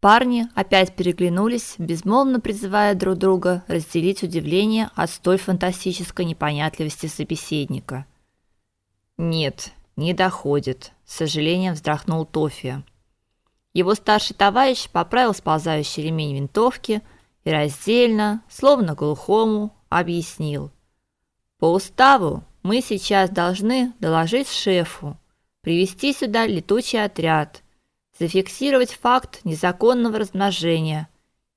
Парни опять переглянулись, безмолвно призывая друг друга разделить удивление от столь фантастической непонятливости собеседника. Нет, не доходит, с сожалением вздохнул Тофи. Его старший товарищ поправил сползающий ремень винтовки и раздельно, словно глухому, объяснил: "По уставу мы сейчас должны доложить шефу, привести сюда летучий отряд" зафиксировать факт незаконного размножения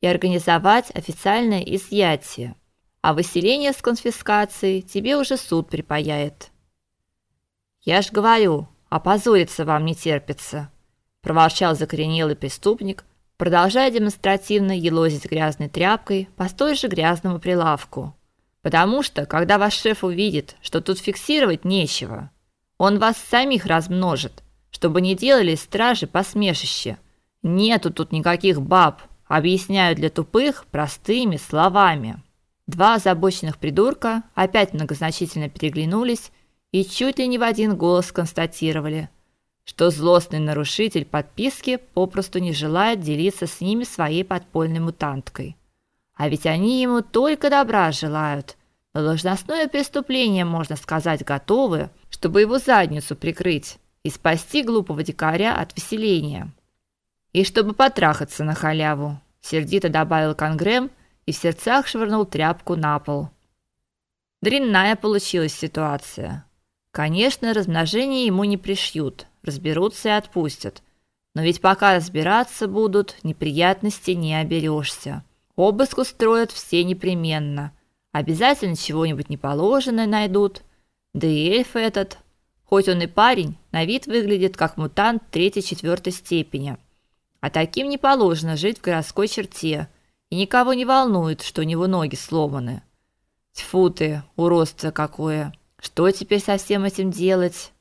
и организовать официальное изъятие. А выселение с конфискацией тебе уже суд припаяет. Я ж говорю, опозориться вам не терпится, проворчал закоренелый преступник, продолжая демонстративно елозить грязной тряпкой по столь же грязному прилавку. Потому что, когда ваш шеф увидит, что тут фиксировать нечего, он вас самих размножит чтобы не делали стражи посмешище. Нету тут никаких баб, объясняют для тупых простыми словами. Два озабоченных придурка опять многозначительно переглянулись и чуть ли не в один голос констатировали, что злостный нарушитель подписки попросту не желает делиться с ними своей подпольной мутанткой. А ведь они ему только добра желают. На должностное преступление, можно сказать, готовы, чтобы его задницу прикрыть и спасти глупого дикаря от выселения. И чтобы потрахаться на халяву, сердито добавил Конгрэм и в сердцах швырнул тряпку на пол. Дрянная получилась ситуация. Конечно, размножение ему не пришьют, разберутся и отпустят. Но ведь пока разбираться будут, неприятностей не оберешься. Обыск устроят все непременно. Обязательно чего-нибудь неположенное найдут. Да и эльф этот Хоть он и парень, на вид выглядит как мутант третьей-четвертой степени. А таким не положено жить в городской черте, и никого не волнует, что у него ноги сломаны. Тьфу ты, уродство какое! Что теперь со всем этим делать?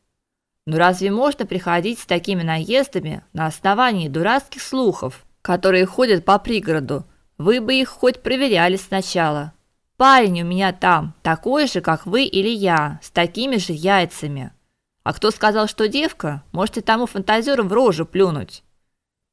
Ну разве можно приходить с такими наездами на основании дурацких слухов, которые ходят по пригороду? Вы бы их хоть проверяли сначала. Парень у меня там, такой же, как вы или я, с такими же яйцами. А кто сказал, что девка? Можете тому фантазеру в рожу плюнуть.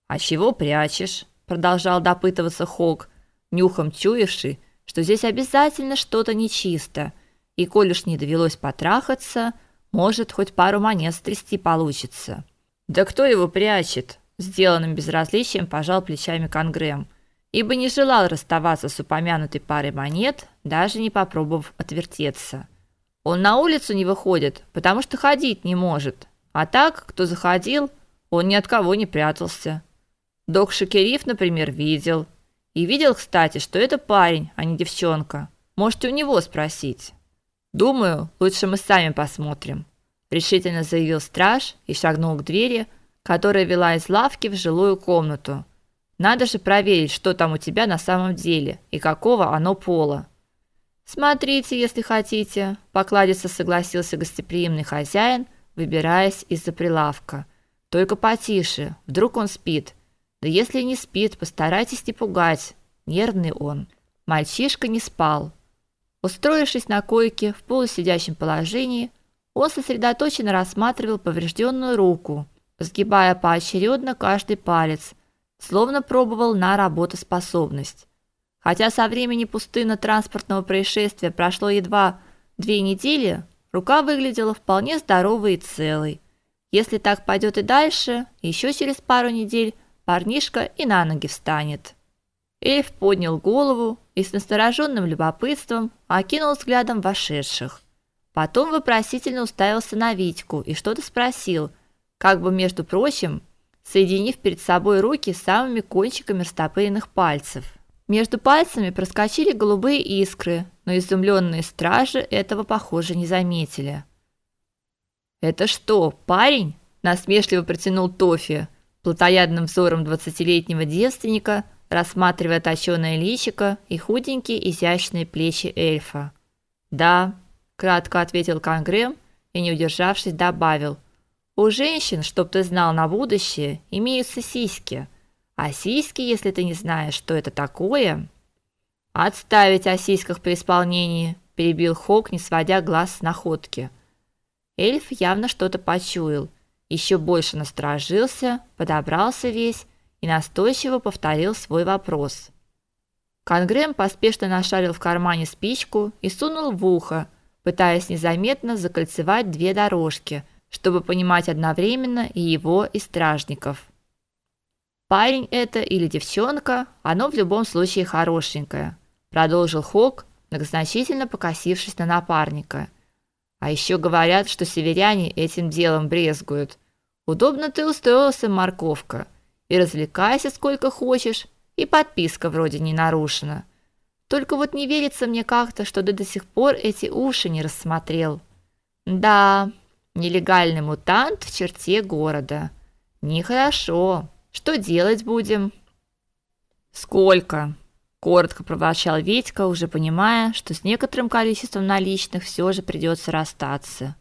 А чего прячешь? продолжал допытываться Хок, нюхом чуявший, что здесь обязательно что-то нечисто. И коль уж не довелось потрахаться, может, хоть пару монет стрясти получится. Да кто его прячет? сделанным безразличием пожал плечами Конгрэм, ибо не желал расставаться с упомянутой парой монет, даже не попробовав отвертеться. Он на улицу не выходит, потому что ходить не может. А так, кто заходил, он ни от кого не прятался. Док Шакериф, например, видел. И видел, кстати, что это парень, а не девчонка. Можете у него спросить. Думаю, лучше мы сами посмотрим, решительно заявил страж и шагнул к двери, которая вела из лавки в жилую комнату. Надо же проверить, что там у тебя на самом деле и какого оно пола. Смотрите, если хотите, покладисто согласился гостеприимный хозяин, выбираясь из-за прилавка. Только потише, вдруг он спит. Да если не спит, постарайтесь не пугать. Нервный он. Мальчишка не спал. Устроившись на койке в полусидящем положении, он сосредоточенно рассматривал поврежденную руку, сгибая поочередно каждый палец, словно пробовал на работоспособность. Хотя со времени пустынно-транспортного происшествия прошло едва две недели, рука выглядела вполне здоровой и целой. Если так пойдет и дальше, еще через пару недель парнишка и на ноги встанет. Эльф поднял голову и с настороженным любопытством окинул взглядом вошедших. Потом вопросительно уставился на Витьку и что-то спросил, как бы между прочим, соединив перед собой руки самыми кончиками растопыренных пальцев. Между пальцами проскочили голубые искры, но изумленные стражи этого, похоже, не заметили. «Это что, парень?» – насмешливо протянул Тофи, плотоядным взором двадцатилетнего девственника, рассматривая точёное личико и худенькие изящные плечи эльфа. «Да», – кратко ответил Конгрэм и, не удержавшись, добавил. «У женщин, чтоб ты знал на будущее, имеются сиськи». А сиськи, если ты не знаешь, что это такое, отставить о сиськах при исполнении, перебил Хок, не сводя глаз с находки. Эльф явно что-то почуял, еще больше насторожился, подобрался весь и настойчиво повторил свой вопрос. Конгрэм поспешно нашарил в кармане спичку и сунул в ухо, пытаясь незаметно закольцевать две дорожки, чтобы понимать одновременно и его, и стражников. Парень это или девчонка, оно в любом случае хорошенькое, продолжил Хок, многозначительно покосившись на напарника. А еще говорят, что северяне этим делом брезгуют. Удобно ты устроился, морковка. И развлекайся сколько хочешь, и подписка вроде не нарушена. Только вот не верится мне как-то, что ты до сих пор эти уши не рассмотрел. Да, нелегальный мутант в черте города. Нехорошо. Что делать будем? Сколько? коротко проворчал Витька, уже понимая, что с некоторым количеством наличных все же придется расстаться.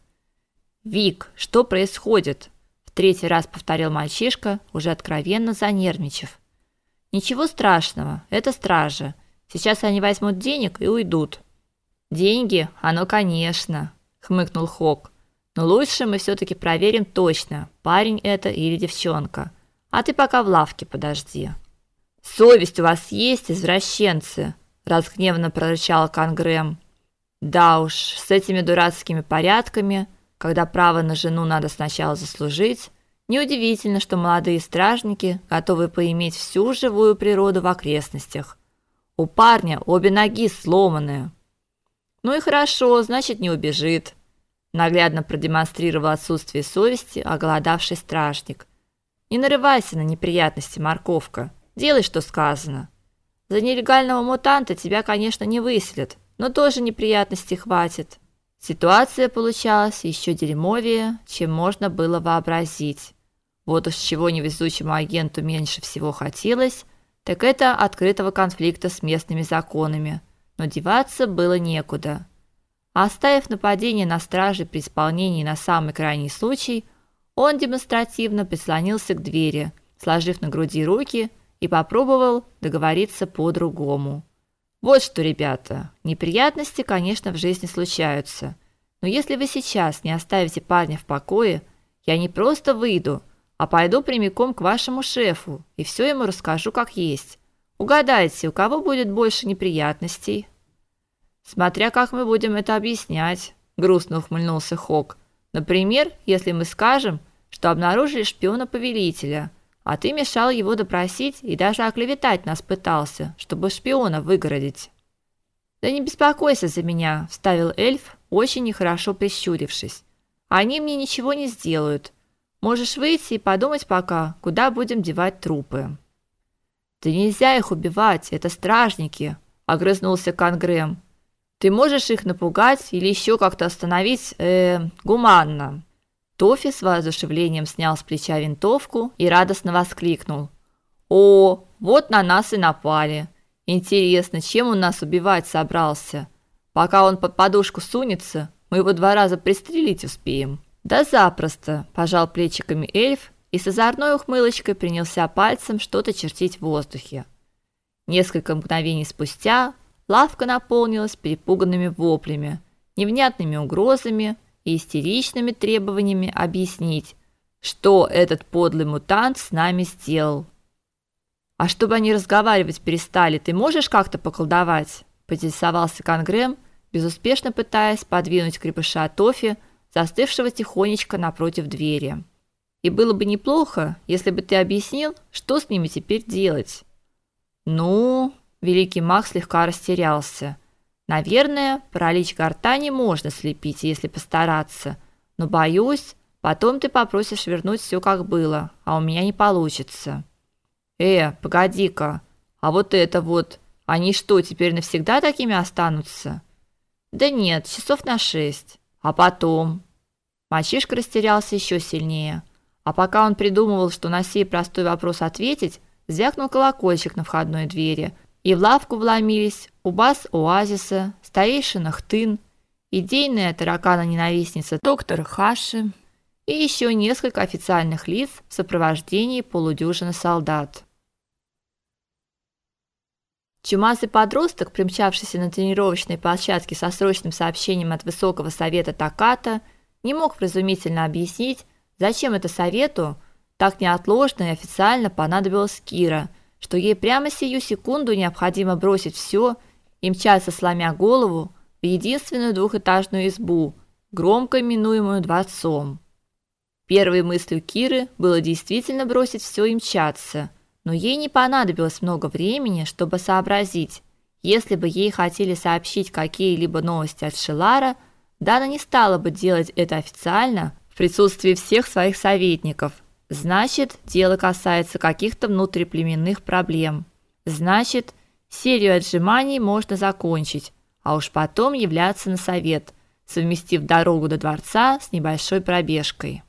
Вик, что происходит? В третий раз повторил мальчишка, уже откровенно занервничав. Ничего страшного, это стражи. Сейчас они возьмут денег и уйдут. Деньги, оно, конечно, хмыкнул Хок. Но лучше мы все таки проверим точно, парень это или девчонка. А ты пока в лавке подожди. Совесть у вас есть, извращенцы, разгневанно прорычал Конгрэм. Да уж, с этими дурацкими порядками, когда право на жену надо сначала заслужить, неудивительно, что молодые стражники готовы поиметь всю живую природу в окрестностях. У парня обе ноги сломаны. Ну и хорошо, значит, не убежит. Наглядно продемонстрировал отсутствие совести оголодавший стражник. Не нарывайся на неприятности, морковка. Делай, что сказано. За нелегального мутанта тебя, конечно, не выселят, но тоже неприятностей хватит. Ситуация получалась еще дерьмовее, чем можно было вообразить. Вот уж чего невезучему агенту меньше всего хотелось, так это открытого конфликта с местными законами. Но деваться было некуда. Оставив нападение на страже при исполнении на самый крайний случай, он демонстративно прислонился к двери, сложив на груди руки и попробовал договориться по-другому. Вот что, ребята, неприятности, конечно, в жизни случаются. Но если вы сейчас не оставите парня в покое, я не просто выйду, а пойду прямиком к вашему шефу и все ему расскажу как есть. Угадайте, у кого будет больше неприятностей? Смотря как мы будем это объяснять, грустно ухмыльнулся Хок. Например, если мы скажем, что обнаружили шпиона повелителя, а ты мешал его допросить и даже оклеветать нас пытался, чтобы шпиона выгородить. Да не беспокойся за меня, вставил эльф, очень нехорошо прищурившись. Они мне ничего не сделают. Можешь выйти и подумать пока, куда будем девать трупы. Да нельзя их убивать, это стражники, огрызнулся Конгрэм. Ты можешь их напугать или еще как-то остановить, э, гуманно. Тофи с воодушевлением снял с плеча винтовку и радостно воскликнул: "О, вот на нас и напали. Интересно, чем он нас убивать собрался? Пока он под подушку сунется, мы его два раза пристрелить успеем". "Да запросто", пожал плечиками эльф и с озорной ухмылочкой принялся пальцем что-то чертить в воздухе. Несколько мгновений спустя лавка наполнилась перепуганными воплями, невнятными угрозами и истеричными требованиями объяснить, что этот подлый мутант с нами сделал. А чтобы они разговаривать перестали, ты можешь как-то поколдовать? поинтересовался Конгрэм, безуспешно пытаясь подвинуть крепыша Тофи, застывшего тихонечко напротив двери. И было бы неплохо, если бы ты объяснил, что с ними теперь делать. Ну, великий маг слегка растерялся. Наверное, паралич гортани можно слепить, если постараться, но боюсь, потом ты попросишь вернуть все как было, а у меня не получится. Э, погоди-ка. А вот это вот, они что, теперь навсегда такими останутся? Да нет, часов на шесть. А потом Мальчишка растерялся еще сильнее. А пока он придумывал, что на сей простой вопрос ответить, звякнул колокольчик на входной двери, и в лавку вломились убас Оазиса, старейшина Хтын, идейная таракана-ненавистница доктор Хаши и еще несколько официальных лиц в сопровождении полудюжины солдат. Чумазый подросток, примчавшийся на тренировочной площадке со срочным сообщением от Высокого совета Таката, не мог вразумительно объяснить, зачем это совету Так неотложно и официально понадобилась Кира, что ей прямо сию секунду необходимо бросить все и мчаться сломя голову в единственную двухэтажную избу, громко именуемую дворцом. Первой мыслью Киры было действительно бросить все и мчаться, но ей не понадобилось много времени, чтобы сообразить, если бы ей хотели сообщить какие-либо новости от Шилара, Дана не стала бы делать это официально в присутствии всех своих советников. Значит, дело касается каких-то внутриплеменных проблем. Значит, серию отжиманий можно закончить, а уж потом являться на совет, совместив дорогу до дворца с небольшой пробежкой.